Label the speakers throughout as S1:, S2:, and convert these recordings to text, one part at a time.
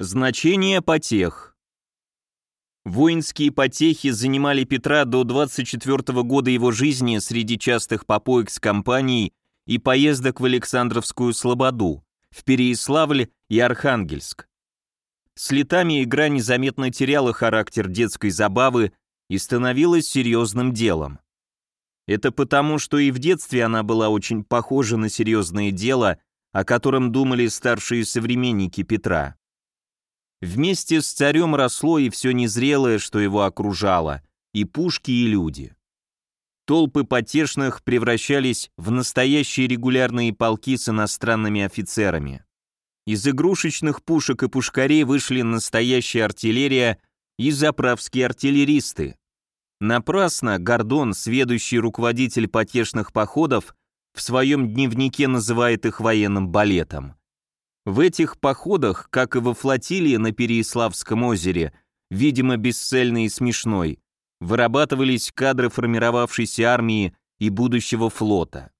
S1: Значение потех Воинские потехи занимали Петра до 24 года его жизни среди частых попоек с компанией и поездок в Александровскую Слободу, в Переяславль и Архангельск. С летами игра незаметно теряла характер детской забавы и становилась серьезным делом. Это потому, что и в детстве она была очень похожа на серьезное дело, о котором думали старшие современники Петра. Вместе с царем росло и все незрелое, что его окружало, и пушки, и люди. Толпы потешных превращались в настоящие регулярные полки с иностранными офицерами. Из игрушечных пушек и пушкарей вышли настоящая артиллерия и заправские артиллеристы. Напрасно Гордон, сведущий руководитель потешных походов, в своем дневнике называет их военным балетом. В этих походах, как и во флотилии на Переяславском озере, видимо бесцельной и смешной, вырабатывались кадры формировавшейся армии и будущего флота.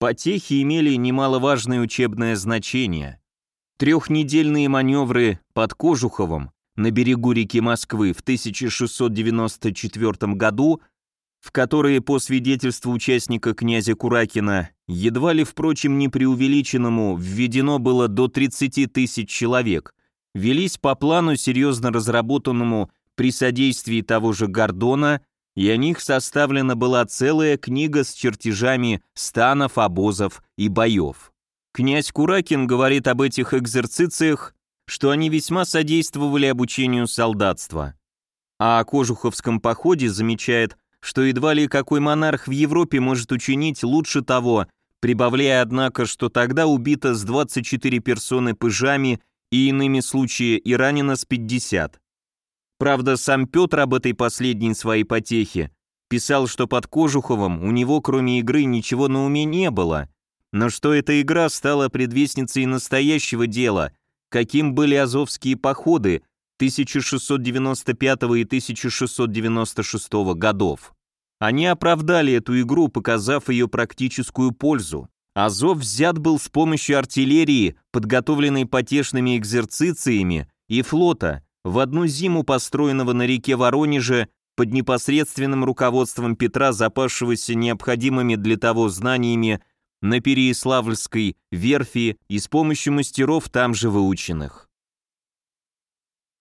S1: Потехи имели немаловажное учебное значение. Трехнедельные маневры под Кожуховым на берегу реки Москвы в 1694 году в которые, по свидетельству участника князя Куракина, едва ли, впрочем, не преувеличенному, введено было до 30 тысяч человек, велись по плану, серьезно разработанному при содействии того же Гордона, и о них составлена была целая книга с чертежами станов, обозов и боев. Князь Куракин говорит об этих экзерцициях, что они весьма содействовали обучению солдатства. А о Кожуховском походе замечает, что едва ли какой монарх в Европе может учинить лучше того, прибавляя, однако, что тогда убито с 24 персоны пыжами и иными случаями и ранено с 50. Правда, сам Петр об этой последней своей потехе писал, что под Кожуховым у него кроме игры ничего на уме не было, но что эта игра стала предвестницей настоящего дела, каким были азовские походы 1695 и 1696 годов. Они оправдали эту игру, показав ее практическую пользу. Азов взят был с помощью артиллерии, подготовленной потешными экзерцициями, и флота, в одну зиму построенного на реке Воронеже под непосредственным руководством Петра, запасшегося необходимыми для того знаниями на Переяславльской верфи и с помощью мастеров там же выученных.